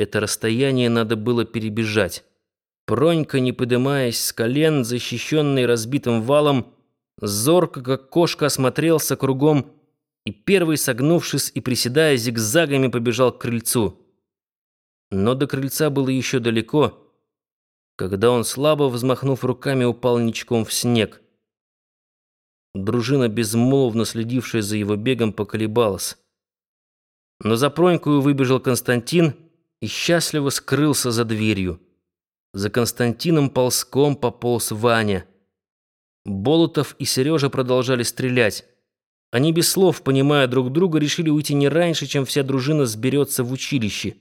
Это расстояние надо было перебежать. Пронька, не подымаясь с колен, защищенный разбитым валом, зорко, как кошка, осмотрелся кругом и первый, согнувшись и приседая зигзагами, побежал к крыльцу. Но до крыльца было еще далеко, когда он, слабо взмахнув руками, упал ничком в снег. Дружина, безмолвно следившая за его бегом, поколебалась. Но за Пронькою выбежал Константин и счастливо скрылся за дверью. За Константином ползком пополз Ваня. Болотов и Сережа продолжали стрелять. Они без слов, понимая друг друга, решили уйти не раньше, чем вся дружина сберется в училище.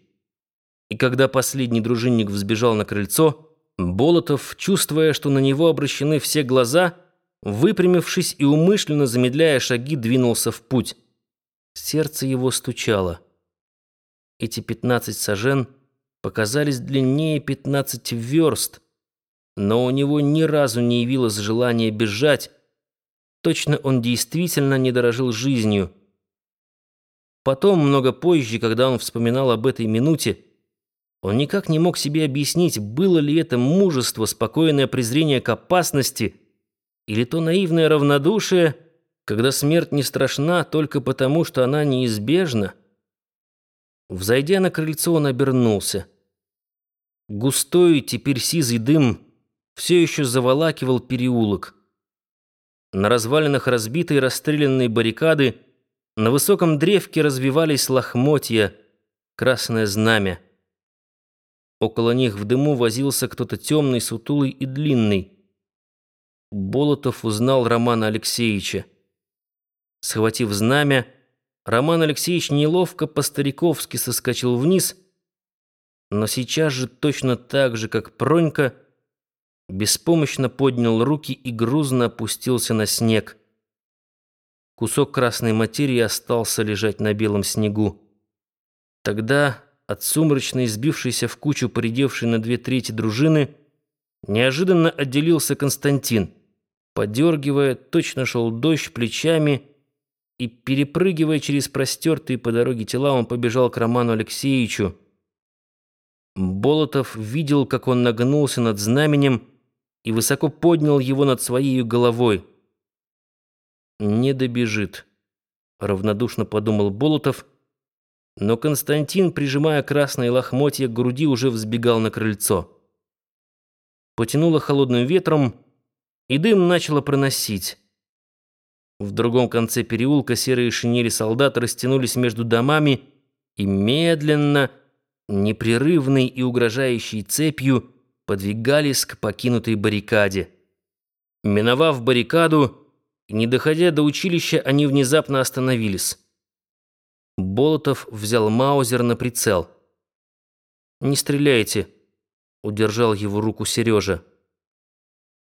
И когда последний дружинник взбежал на крыльцо, Болотов, чувствуя, что на него обращены все глаза, выпрямившись и умышленно замедляя шаги, двинулся в путь. Сердце его стучало. Эти пятнадцать сажен показались длиннее пятнадцати верст, но у него ни разу не явилось желания бежать, Точно он действительно не дорожил жизнью. Потом, много позже, когда он вспоминал об этой минуте, он никак не мог себе объяснить, было ли это мужество, спокойное презрение к опасности, или то наивное равнодушие, когда смерть не страшна только потому, что она неизбежна. Взойдя на крыльцо, он обернулся. Густой, теперь сизый дым все еще заволакивал переулок. На развалинах разбитой расстрелянной баррикады на высоком древке развивались лохмотья, красное знамя. Около них в дыму возился кто-то темный, сутулый и длинный. Болотов узнал Романа Алексеевича. Схватив знамя, Роман Алексеевич неловко по-стариковски соскочил вниз, но сейчас же точно так же, как Пронька, беспомощно поднял руки и грузно опустился на снег. Кусок красной материи остался лежать на белом снегу. Тогда от сумрачной, сбившейся в кучу поредевшей на две трети дружины, неожиданно отделился Константин. Подергивая, точно шел дождь плечами и, перепрыгивая через простертые по дороге тела, он побежал к Роману Алексеевичу. Болотов видел, как он нагнулся над знаменем, и высоко поднял его над своей головой. «Не добежит», — равнодушно подумал Болотов, но Константин, прижимая красные лохмотья к груди, уже взбегал на крыльцо. Потянуло холодным ветром, и дым начало проносить. В другом конце переулка серые шинели солдат растянулись между домами и медленно, непрерывной и угрожающей цепью, подвигались к покинутой баррикаде. Миновав баррикаду, не доходя до училища, они внезапно остановились. Болотов взял Маузер на прицел. «Не стреляйте», — удержал его руку Сережа.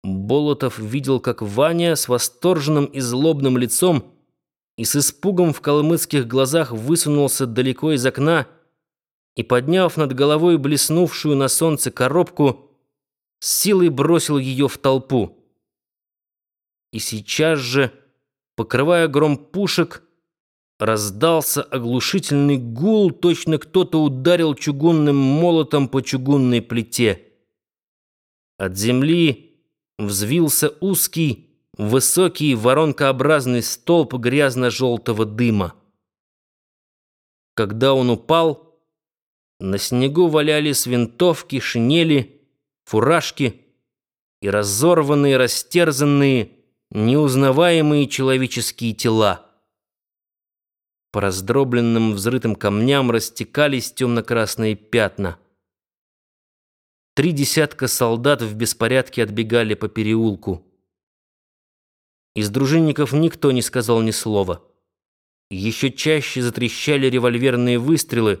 Болотов видел, как Ваня с восторженным и злобным лицом и с испугом в калмыцких глазах высунулся далеко из окна и, подняв над головой блеснувшую на солнце коробку, с силой бросил ее в толпу. И сейчас же, покрывая гром пушек, раздался оглушительный гул, точно кто-то ударил чугунным молотом по чугунной плите. От земли взвился узкий, высокий воронкообразный столб грязно-желтого дыма. Когда он упал, на снегу валялись винтовки, шинели, фуражки и разорванные, растерзанные, неузнаваемые человеческие тела. По раздробленным взрытым камням растекались темно-красные пятна. Три десятка солдат в беспорядке отбегали по переулку. Из дружинников никто не сказал ни слова. Еще чаще затрещали револьверные выстрелы.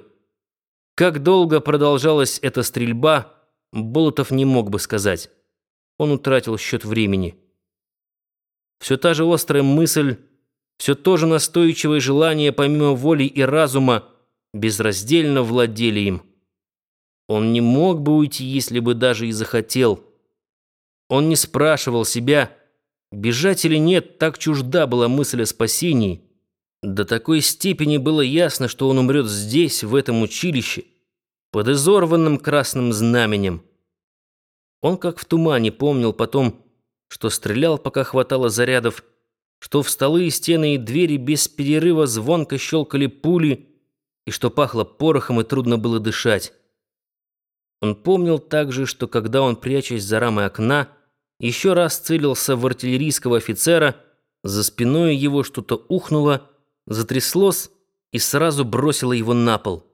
Как долго продолжалась эта стрельба, Болотов не мог бы сказать. Он утратил счет времени. Все та же острая мысль, все то же настойчивое желание помимо воли и разума безраздельно владели им. Он не мог бы уйти, если бы даже и захотел. Он не спрашивал себя, бежать или нет, так чужда была мысль о спасении. До такой степени было ясно, что он умрет здесь, в этом училище. под изорванным красным знаменем. Он как в тумане помнил потом, что стрелял, пока хватало зарядов, что в столы, стены и двери без перерыва звонко щелкали пули, и что пахло порохом и трудно было дышать. Он помнил также, что когда он, прячась за рамой окна, еще раз целился в артиллерийского офицера, за спиной его что-то ухнуло, затряслось и сразу бросило его на пол.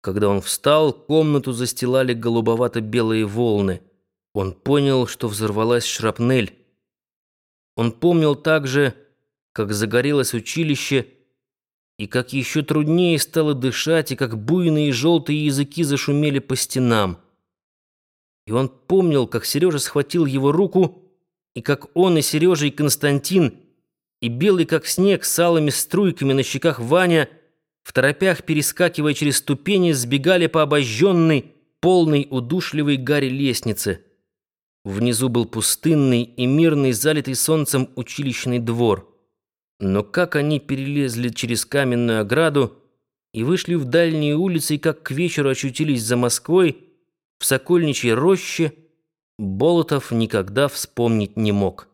Когда он встал, комнату застилали голубовато-белые волны. Он понял, что взорвалась шрапнель. Он помнил также, как загорелось училище, и как еще труднее стало дышать, и как буйные желтые языки зашумели по стенам. И он помнил, как Сережа схватил его руку, и как он и Сережа, и Константин, и белый как снег с алыми струйками на щеках Ваня — в торопях, перескакивая через ступени, сбегали по обожженной, полной удушливой гаре лестнице. Внизу был пустынный и мирный, залитый солнцем училищный двор. Но как они перелезли через каменную ограду и вышли в дальние улицы, и как к вечеру очутились за Москвой, в Сокольничьей роще, Болотов никогда вспомнить не мог.